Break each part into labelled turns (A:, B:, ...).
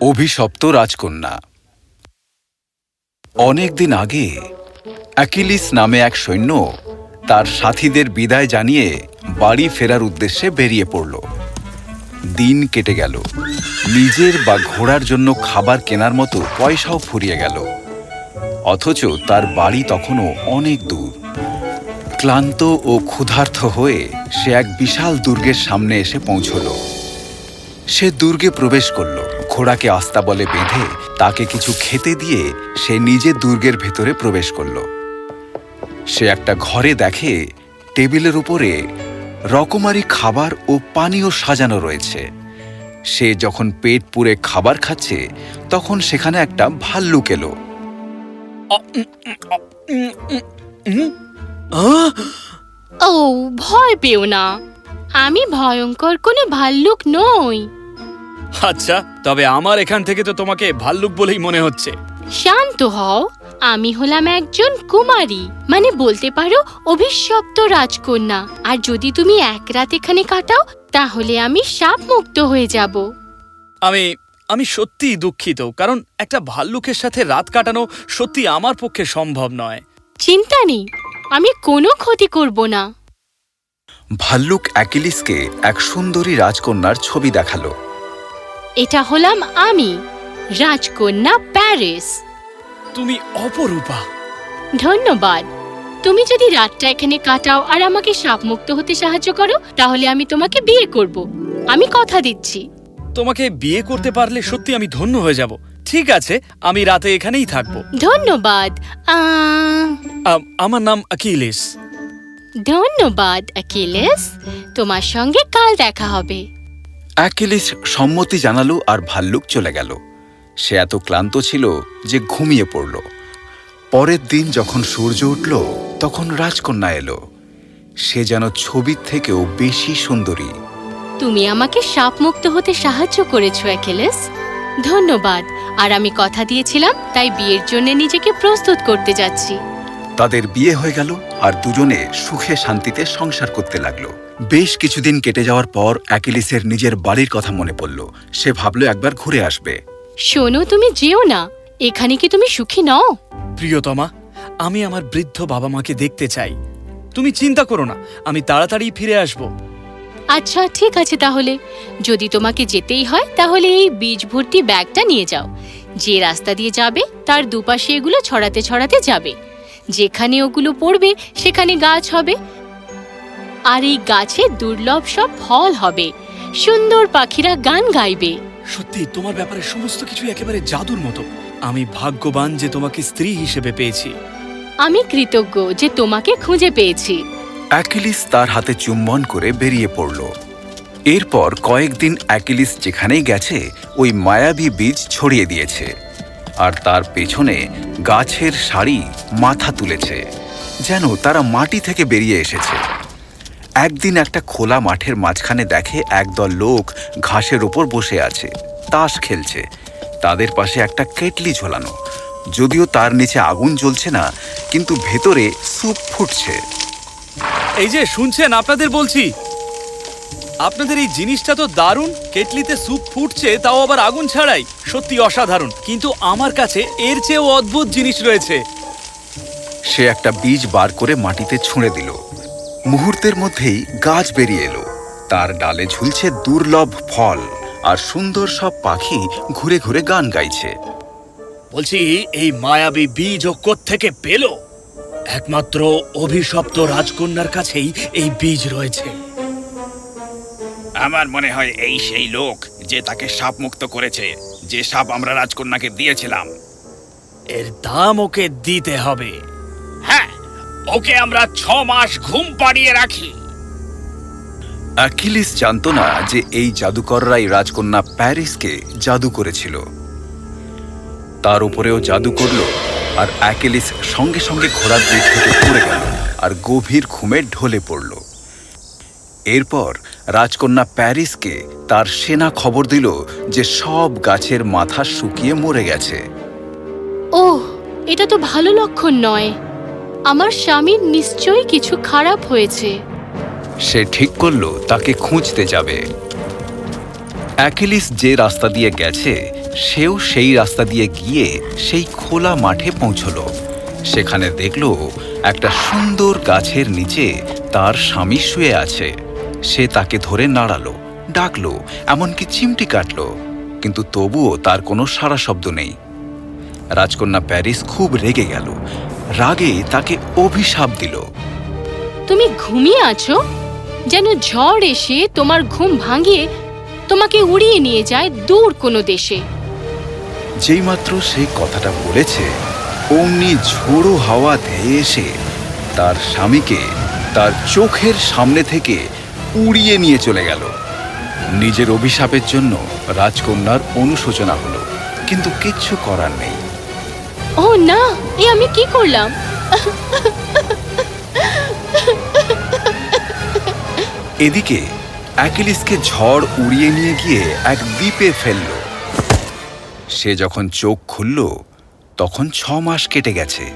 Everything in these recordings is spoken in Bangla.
A: অভিশপ্ত রাজকন্যা। অনেকদিন আগে অ্যাকিলিস নামে এক সৈন্য তার সাথীদের বিদায় জানিয়ে বাড়ি ফেরার উদ্দেশ্যে বেরিয়ে পড়ল। দিন কেটে গেল। নিজের বা ঘোড়ার জন্য খাবার কেনার মতো পয়সাও ফুরিয়ে গেল। অথচ তার বাড়ি তখনও অনেক দূর। ক্লান্ত ও ক্ষুধার্ত হয়ে সে এক বিশাল দুর্গের সামনে এসে পৌঁছল। সে দুর্গে প্রবেশ করল। ঘোড়াকে আস্তাবলে বেঁধে তাকে কিছু খেতে দিয়ে সে নিজে দুর্গের ভেতরে প্রবেশ করল। সে একটা ঘরে দেখে টেবিলের উপরে রকমারি খাবার ও পানীয় সাজানো রয়েছে। সে যখন পেট পুরে খাবার খাচ্ছে, তখন সেখানে একটা ভাল্লুক এলো।
B: ও ভয় পেও না। আমি ভয়ঙ্কর কোনো ভাল্লুক নই।
C: আচ্ছা তবে আমার এখান থেকে তো তোমাকে ভাল্লুক বলেই মনে হচ্ছে।
B: শান্ত হও আমি হলাম একজন কুমারী। মানে বলতে পারো অভিশপ্ত রাজকন্যা। আর যদি তুমি এক রাত এখানে কাটাও তাহলে আমি সাপ মুক্ত হয়ে যাব।
C: আমি আমি সত্যিই দুঃখিত কারণ একটা ভাল্লুকের সাথে রাত কাটানো সত্যি আমার পক্ষে সম্ভব নয়।
B: চিন্তা নেই আমি কোনো ক্ষতি করব না।
A: ভাল্লুক অ্যাকিলিসকে এক সুন্দরী রাজকন্যার ছবি দেখাল।
B: এটা হলাম আমি রাজকন্যা প্যারিস।
C: তুমি অপরূপা।
B: ধন্যবাদ। তুমি যদি রাতটা এখানে কাটাও আর আমাকে সাপমুক্ত হতে সাহায্য করো তাহলে আমি তোমাকে বিয়ে করব। আমি কথা দিচ্ছি।
C: তোমাকে বিয়ে করতে পারলে সত্যি আমি ধন্য হয়ে যাব। ঠিক আছে আমি রাতে এখানেই থাকব।
B: ধন্যবাদ।
C: আম, আমার নাম আকিলিস
B: ধন্যবাদ অ্যাকিলেস তোমার সঙ্গে কাল দেখা হবে।
A: অ্যাকিলিস সম্মতি জানালো আর ভাল্লুক চলে গেল। সে এত ক্লান্ত ছিল যে ঘুমিয়ে পড়ল। পরের দিন যখন সূর্য উঠল তখন রাজকন্যা এলো। সে যেন ছবির থেকেও বেশি সুন্দরী।
B: তুমি আমাকে সাপমুক্ত হতে সাহায্য করেছ অ্যাকিলেস ধন্যবাদ। আর আমি কথা দিয়েছিলাম তাই বিয়ের জন্য নিজেকে প্রস্তুত করতে যাচ্ছি।
A: তাদের বিয়ে হয়ে গেল আর দুজনে সুখে শান্তিতে সংসার করতে লাগল। বেশ কিছুদিন কেটে যাওয়ার পর অ্যাকিলিসের নিজের বাড়ির কথা মনে পড়ল। সে ভাবলো একবার ঘুরে আসবে।
B: শোনো তুমি যেও না। এখানে কি তুমি সুখী নও?
C: প্রিয়তমা আমি আমার বৃদ্ধ বাবা মাকে দেখতে চাই। তুমি চিন্তা করো না আমি তাড়াতাড়ি ফিরে আসব।
B: আচ্ছা ঠিক আছে তাহলে। যদি তোমাকে যেতেই হয় তাহলে এই বীজ ভর্তি ব্যাগটা নিয়ে যাও। যে রাস্তা দিয়ে যাবে তার দুপাশে এগুলো ছড়াতে ছড়াতে যাবে। যেখানে ওগুলো পড়বে সেখানে গাছ হবে। আর এই গাছে দুর্লভ সব ফল হবে। সুন্দর পাখিরা গান গাইবে।
C: সত্যি তোমার ব্যাপারে সমস্ত কিছু একেবারে জাদুর মতো। আমি ভাগ্যবান যে তোমাকে স্ত্রী হিসেবে পেয়েছি।
B: আমি কৃতজ্ঞ যে তোমাকে খুঁজে পেয়েছি।
A: অ্যাকিলিস তার হাতে চুম্বন করে বেরিয়ে পড়ল। এরপর কয়েকদিন অ্যাকিলিস যেখানেই গেছে, ওই মায়াবী বীজ ছড়িয়ে দিয়েছে। আর তার পেছনে গাছের সারি মাথা তুলেছে, যেন তারা মাটি থেকে বেরিয়ে এসেছে। একদিন একটা খোলা মাঠের মাঝখানে দেখে একদল লোক ঘাসের ওপর বসে আছে, তাস খেলছে। তাদের পাশে একটা কেটলি ঝোলানো। যদিও তার নিচে আগুন জ্বলছে না, কিন্তু ভেতরে স্যুপ ফুটছে।
C: এই যে শুনছেন? আপনাদের বলছি। আপনাদের এই জিনিসটা তো দারুণ কেটলিতে স্যুপ ফুটছে তাও আবার আগুন ছাড়াই। সত্যি অসাধারণ। কিন্তু আমার কাছে এর চেয়েও অদ্ভুত জিনিস রয়েছে।
A: সে একটা বীজ বার করে মাটিতে ছুঁড়ে দিল। মুহূর্তের মধ্যেই গাছ বেরিয়ে এলো। তার ডালে ঝুলছে দুর্লভ ফল আর সুন্দর সব পাখি ঘুরে ঘুরে গান গাইছে।
C: বলছি এই মায়াবী বীজ ও থেকে পেল? একমাত্র অভিশপ্ত রাজকন্যার কাছেই এই বীজ রয়েছে।
D: আমার মনে হয় এই সেই লোক যে তাকে সাপ মুক্ত করেছে যে সাপ আমরা রাজকন্যাকে দিয়েছিলাম।
C: এর দাম ওকে দিতে হবে।
D: হ্যাঁ ওকে আমরা ছ মাস ঘুম পাড়িয়ে রাখি।
A: অ্যাকিলিস জানতো না যে এই জাদুকররাই রাজকন্যা প্যারিসকে জাদু করেছিল। তার উপরেও জাদু করল আর অ্যাকিলিস সঙ্গে সঙ্গে ঘোড়ার দিক থেকে পড়ে গেল আর গভীর ঘুমে ঢলে পড়ল। এরপর রাজকন্যা প্যারিসকে তার সেনা খবর দিল যে সব গাছের মাথা শুকিয়ে মরে গেছে।
B: ওহ এটা তো ভালো লক্ষণ নয়। আমার স্বামীর নিশ্চয়ই কিছু খারাপ হয়েছে।
A: সে ঠিক করল তাকে খুঁজতে যাবে। অ্যাকিলিস যে রাস্তা দিয়ে গেছে সেও সেই রাস্তা দিয়ে গিয়ে সেই খোলা মাঠে পৌঁছলো। সেখানে দেখল একটা সুন্দর গাছের নিচে তার স্বামী শুয়ে আছে। সে তাকে ধরে নাড়ালো, ডাকলো, এমনকি চিমটি কাটল, কিন্তু তবুও তার কোনো সারা শব্দ নেই। রাজকন্যা প্যারিস খুব রেগে গেল, রাগে তাকে অভিশাপ দিল।
B: তুমি ঘুমিয়ে আছো? যেন ঝড় এসে তোমার ঘুম ভাঙিয়ে তোমাকে উড়িয়ে নিয়ে যায় দূর কোনো দেশে।
A: যেইমাত্র সে কথাটা বলেছে অমনি ঝোড়ো হাওয়া ধেয়ে এসে তার স্বামীকে তার চোখের সামনে থেকে উড়িয়ে নিয়ে চলে গেল। নিজের অভিশাপের জন্য রাজকন্যার অনুশোচনা হলো কিন্তু কিচ্ছু করার নেই।
B: ও না এ আমি কি করলাম?
A: এদিকে অ্যাকিলিসকে ঝড় উড়িয়ে নিয়ে গিয়ে এক দ্বীপে ফেলল। সে যখন চোখ খুলল তখন ছ মাস কেটে গেছে।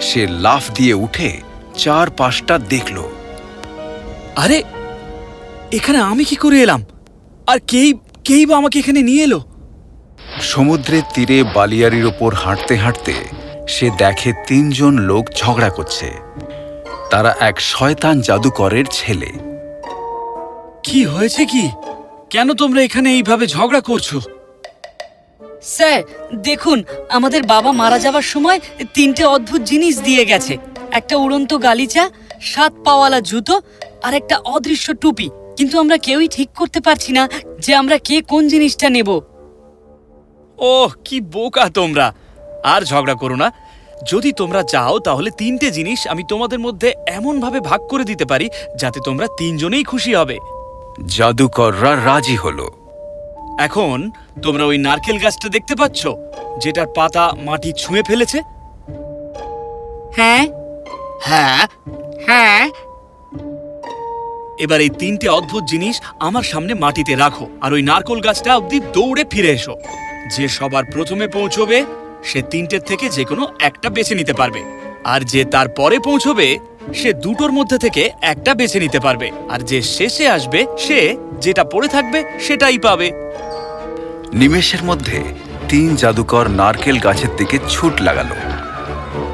A: সে লাফ দিয়ে উঠে চার পাঁচটা দেখল।
C: আরে এখানে আমি কি করে এলাম? আর কেই কেই বা আমাকে এখানে নিয়ে এলো?
A: সমুদ্রের তীরে বালিয়ারির ওপর হাঁটতে হাঁটতে সে দেখে তিনজন লোক ঝগড়া করছে। তারা এক শয়তান জাদুকরের ছেলে।
C: কি হয়েছে কি? কেন তোমরা এখানে এইভাবে ঝগড়া করছ?
E: স্যার দেখুন আমাদের বাবা মারা যাওয়ার সময় তিনটে অদ্ভুত জিনিস দিয়ে গেছে। একটা উড়ন্ত গালিচা সাত পাওয়ালা জুতো আর একটা অদৃশ্য টুপি। কিন্তু আমরা কেউই ঠিক করতে পারছি না যে আমরা কে কোন জিনিসটা নেব।
C: ওহ কি বোকা তোমরা। আর ঝগড়া করো না। যদি তোমরা চাও তাহলে তিনটে জিনিস আমি তোমাদের মধ্যে এমন ভাবে ভাগ করে দিতে পারি যাতে তোমরা তিনজনেই খুশি হবে।
A: জাদুকররা রাজি হলো।
C: এখন তোমরা ওই নারকেল গাছটা দেখতে পাচ্ছ? যেটার পাতা মাটি ছুঁয়ে ফেলেছে?
E: হ্যাঁ।
C: হ্যাঁ।
E: হ্যাঁ।
C: এবার এই তিনটে অদ্ভুত জিনিস আমার সামনে মাটিতে রাখো আর ওই নারকোল গাছটা অব্দি দৌড়ে ফিরে এসো। যে সবার প্রথমে পৌঁছবে সে তিনটের থেকে যে কোনো একটা বেছে নিতে পারবে। আর যে তার পরে পৌঁছবে সে দুটোর মধ্যে থেকে একটা বেছে নিতে পারবে। আর যে শেষে আসবে সে যেটা পড়ে থাকবে সেটাই পাবে।
A: নিমেষের মধ্যে তিন জাদুকর নারকেল গাছের দিকে ছুট লাগালো।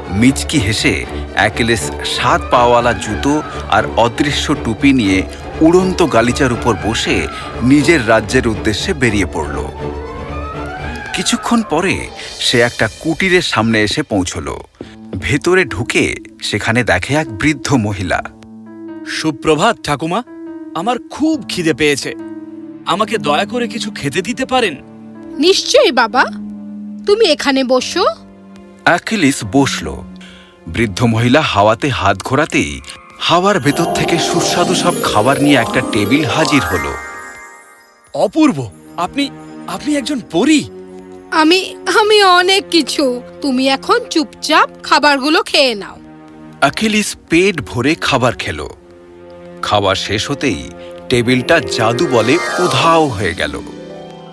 A: মিচকি হেসে অ্যাকেলেস সাত পাওয়ালা জুতো আর অদৃশ্য টুপি নিয়ে উড়ন্ত গালিচার উপর বসে নিজের রাজ্যের উদ্দেশ্যে বেরিয়ে পড়ল। কিছুক্ষণ পরে সে একটা কুটিরের সামনে এসে পৌঁছল। ভেতরে ঢুকে সেখানে দেখে এক বৃদ্ধ মহিলা।
C: সুপ্রভাত ঠাকুমা, আমার খুব খিদে পেয়েছে। আমাকে দয়া করে কিছু খেতে দিতে পারেন?
F: নিশ্চয়ই বাবা। তুমি এখানে বসো।
A: অ্যাকিলিস বসল। বৃদ্ধ মহিলা হাওয়াতে হাত ঘোরাতেই হাওয়ার ভেতর থেকে সুস্বাদু সব খাবার নিয়ে একটা টেবিল হাজির হলো।
C: অপূর্ব! আপনি আপনি একজন পরী।
F: আমি আমি অনেক কিছু। তুমি এখন চুপচাপ খাবারগুলো খেয়ে নাও।
A: অ্যাকিলিস পেট ভরে খাবার খেলো। খাবার শেষ হতেই টেবিলটা জাদু বলে উধাও হয়ে গেল।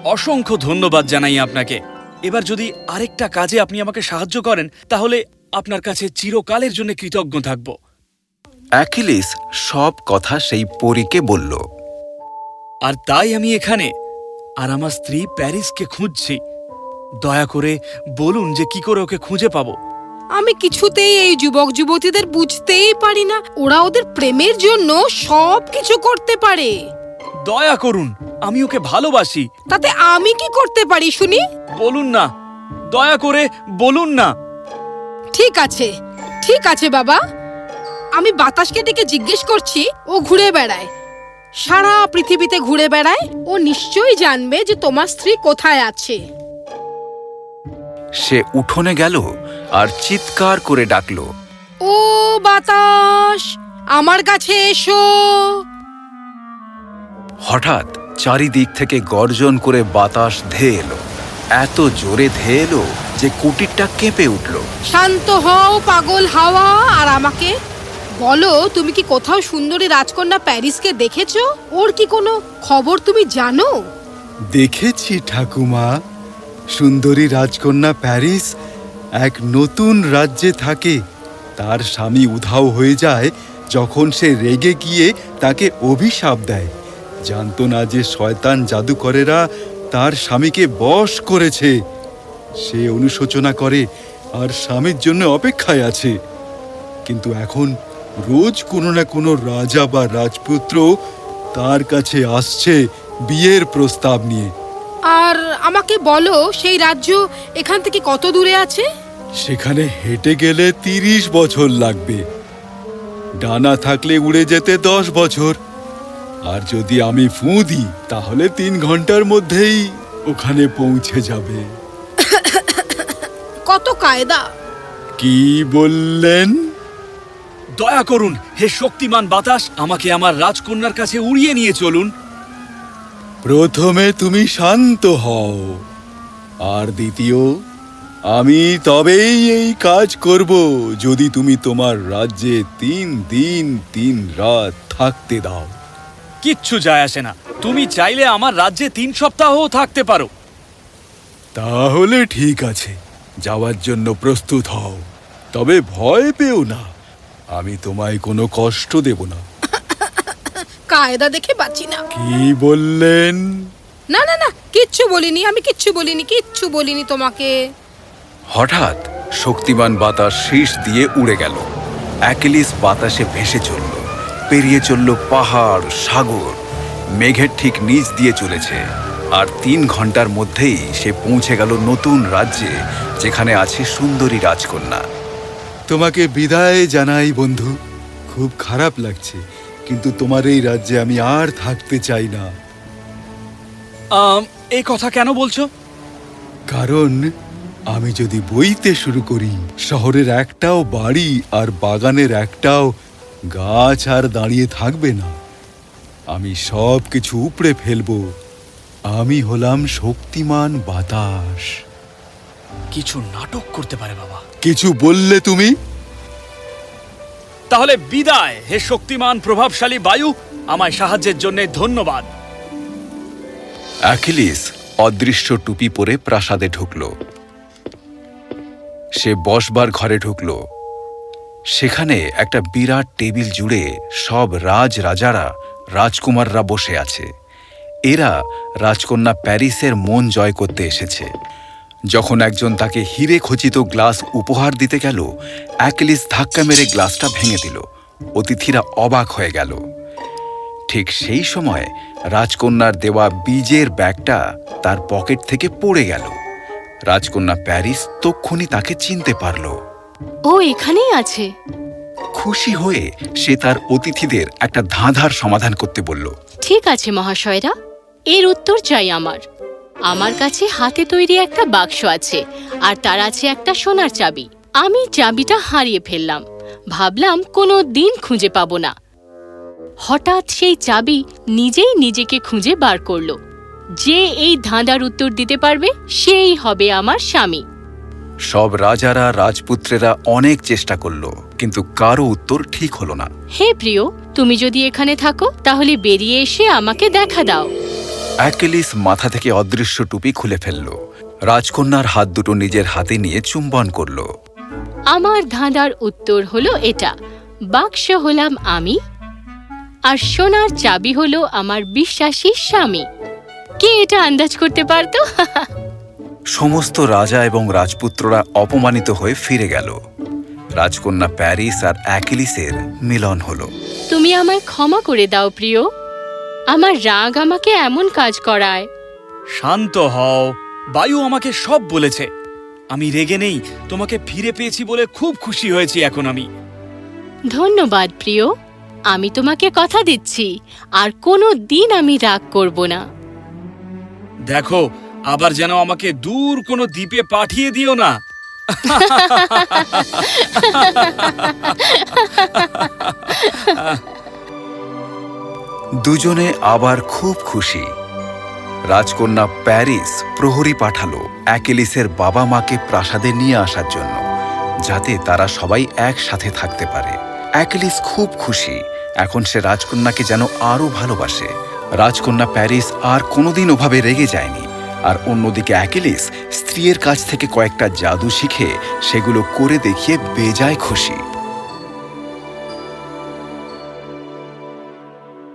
C: অসংখ্য ধন্যবাদ জানাই আপনাকে। এবার যদি আরেকটা কাজে আপনি আমাকে সাহায্য করেন তাহলে আপনার কাছে চিরকালের জন্য কৃতজ্ঞ থাকব।
A: অ্যাকিলিস সব কথা সেই পরীকে বলল।
C: আর তাই আমি এখানে আর আমার স্ত্রী প্যারিসকে খুঁজছি। দয়া করে বলুন যে কি করে ওকে খুঁজে পাবো।
F: আমি কিছুতেই এই যুবক যুবতীদের বুঝতেই পারি না। ওরা ওদের প্রেমের জন্য সব কিছু করতে পারে।
C: দয়া করুন আমি ওকে ভালোবাসি।
F: তাতে আমি কি করতে পারি শুনি?
C: বলুন না। দয়া করে বলুন না।
F: ঠিক আছে ঠিক আছে বাবা। আমি বাতাসকে ডেকে জিজ্ঞেস করছি ও ঘুরে বেড়ায়। সারা পৃথিবীতে ঘুরে বেড়ায় ও নিশ্চয়ই জানবে যে তোমার স্ত্রী কোথায় আছে।
A: সে উঠোনে গেল আর চিৎকার করে ডাকল
F: ও বাতাস আমার কাছে এসো।
A: হঠাৎ চারিদিক থেকে গর্জন করে বাতাস ধেয়ে এলো। এত জোরে ধেয়ে এলো যে কুটিরটা কেঁপে উঠল।
F: শান্ত হও পাগল হাওয়া আর আমাকে বলো তুমি কি কোথাও সুন্দরী রাজকন্যা প্যারিসকে দেখেছ? ওর কি কোনো খবর তুমি জানো?
G: দেখেছি ঠাকুমা। সুন্দরী রাজকন্যা প্যারিস এক নতুন রাজ্যে থাকে। তার স্বামী উধাও হয়ে যায় যখন সে রেগে গিয়ে তাকে অভিশাপ দেয়। জানত না যে শয়তান জাদুকরেরা তার স্বামীকে বশ করেছে। সে অনুশোচনা করে আর স্বামীর জন্য অপেক্ষায় আছে। কিন্তু এখন রোজ কোনো না কোনো রাজা বা রাজপুত্র তার কাছে আসছে বিয়ের প্রস্তাব নিয়ে।
F: আর আমাকে বলো সেই রাজ্য এখান থেকে কত দূরে আছে?
G: সেখানে হেঁটে গেলে তিরিশ বছর লাগবে। ডানা থাকলে উড়ে যেতে দশ বছর। আর যদি আমি ফুঁ দিই তাহলে তিন ঘণ্টার মধ্যেই ওখানে পৌঁছে যাবে।
F: কত কায়দা।
G: কি বললেন?
C: দয়া করুন হে শক্তিমান বাতাস আমাকে আমার রাজকন্যার কাছে উড়িয়ে নিয়ে চলুন।
G: প্রথমে তুমি শান্ত হও আর দ্বিতীয় আমি তবেই এই কাজ করব যদি তুমি তোমার রাজ্যে তিন দিন তিন রাত থাকতে দাও।
C: কিচ্ছু যায় আসে না। তুমি চাইলে আমার রাজ্যে তিন সপ্তাহও থাকতে পারো।
G: তাহলে ঠিক আছে যাওয়ার জন্য প্রস্তুত হও তবে ভয় পেও না আমি তোমায় কোনো কষ্ট দেব না।
F: কায়দা দেখে বাঁচি না।
G: কি বললেন?
F: না না না কিচ্ছু বলিনি আমি কিচ্ছু বলিনি কিচ্ছু বলিনি তোমাকে।
A: হঠাৎ শক্তিমান বাতাস শীষ দিয়ে উড়ে গেল। অ্যাকিলিস বাতাসে ভেসে চলল পেরিয়ে চলল পাহাড় সাগর। মেঘের ঠিক নিচ দিয়ে চলেছে আর তিন ঘণ্টার মধ্যেই সে পৌঁছে গেল নতুন রাজ্যে যেখানে আছে সুন্দরী রাজকন্যা।
G: তোমাকে বিদায় জানাই বন্ধু খুব খারাপ লাগছে। কিন্তু তোমার এই রাজ্যে আমি আর থাকতে চাই না।
C: আম, এই কথা কেন বলছো?
G: কারণ আমি যদি বইতে শুরু করি শহরের একটাও বাড়ি আর বাগানের একটাও গাছ আর দাঁড়িয়ে থাকবে না। আমি সব কিছু উপড়ে ফেলব। আমি হলাম শক্তিমান বাতাস।
C: কিছু নাটক করতে পারে বাবা।
G: কিছু বললে তুমি?
C: তাহলে বিদায় হে শক্তিমান, প্রভাবশালী বায়ু। আমায় সাহায্যের জন্য ধন্যবাদ।
A: অ্যাকিলিস অদৃশ্য টুপি পরে প্রাসাদে ঢুকল। সে বসবার ঘরে ঢুকল। সেখানে একটা বিরাট টেবিল জুড়ে সব রাজ রাজারা, রাজকুমাররা বসে আছে। এরা রাজকন্যা প্যারিসের মন জয় করতে এসেছে। যখন একজন তাকে হিরে খচিত গ্লাস উপহার দিতে গেল অ্যাকিলিস ধাক্কা মেরে গ্লাসটা ভেঙে দিল। অতিথিরা অবাক হয়ে গেল। ঠিক সেই সময় রাজকন্যার দেওয়া বীজের ব্যাগটা তার পকেট থেকে পড়ে গেল। রাজকন্যা প্যারিস তক্ষুনি তাকে চিনতে পারল।
B: ও এখানেই আছে।
A: খুশি হয়ে সে তার অতিথিদের একটা ধাঁধার সমাধান করতে বলল।
B: ঠিক আছে মহাশয়রা এর উত্তর চাই আমার। আমার কাছে হাতে তৈরি একটা বাক্স আছে আর তার আছে একটা সোনার চাবি। আমি চাবিটা হারিয়ে ফেললাম। ভাবলাম কোনো দিন খুঁজে পাবো না। হঠাৎ সেই চাবি নিজেই নিজেকে খুঁজে বার করল। যে এই ধাঁধার উত্তর দিতে পারবে সেই হবে আমার স্বামী।
A: সব রাজারা রাজপুত্রেরা অনেক চেষ্টা করল কিন্তু কারও উত্তর ঠিক হলো না।
B: হে প্রিয় তুমি যদি এখানে থাকো তাহলে বেরিয়ে এসে আমাকে দেখা দাও।
A: অ্যাকেলিস মাথা থেকে অদৃশ্য টুপি খুলে ফেলল। রাজকন্যার হাত দুটো নিজের হাতে নিয়ে চুম্বন করল।
B: আমার ধাঁধার উত্তর হলো এটা। বাক্স হলাম আমি আর সোনার চাবি হলো আমার বিশ্বাসী স্বামী। কে এটা আন্দাজ করতে পারতো?
A: সমস্ত রাজা এবং রাজপুত্ররা অপমানিত হয়ে ফিরে গেল। রাজকন্যা প্যারিস আর অ্যাকিলিসের মিলন হলো।
B: তুমি আমায় ক্ষমা করে দাও প্রিয়। আমার রাগ আমাকে এমন কাজ করায়।
C: শান্ত হও। বায়ু আমাকে সব বলেছে। আমি রেগে নেই। তোমাকে ফিরে পেয়েছি বলে খুব খুশি হয়েছি এখন আমি।
B: ধন্যবাদ প্রিয়। আমি তোমাকে কথা দিচ্ছি। আর কোনো দিন আমি রাগ করব না।
C: দেখো আবার যেন আমাকে দূর কোনো দ্বীপে পাঠিয়ে দিও না।
A: দুজনে আবার খুব খুশি। রাজকন্যা প্যারিস প্রহরী পাঠালো অ্যাকেলিসের বাবা মাকে প্রাসাদে নিয়ে আসার জন্য, যাতে তারা সবাই একসাথে থাকতে পারে। অ্যাকেলিস খুব খুশি, এখন সে রাজকন্যাকে যেন আরও ভালোবাসে। রাজকন্যা প্যারিস আর কোনোদিন ওভাবে রেগে যায়নি, আর অন্যদিকে অ্যাকেলিস স্ত্রীর কাছ থেকে কয়েকটা জাদু শিখে সেগুলো করে দেখিয়ে বেজায় খুশি।